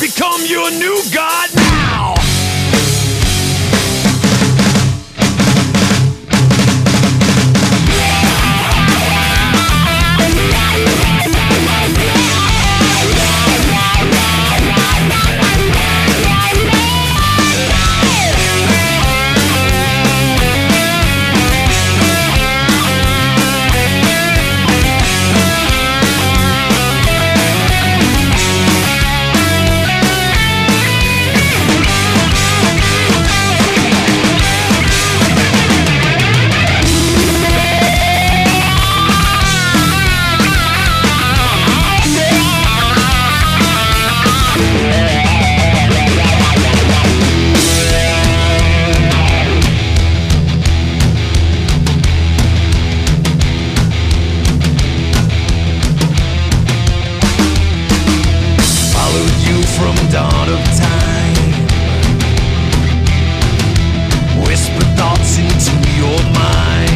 become your new god now! From dawn of time. Whispered thoughts into your mind.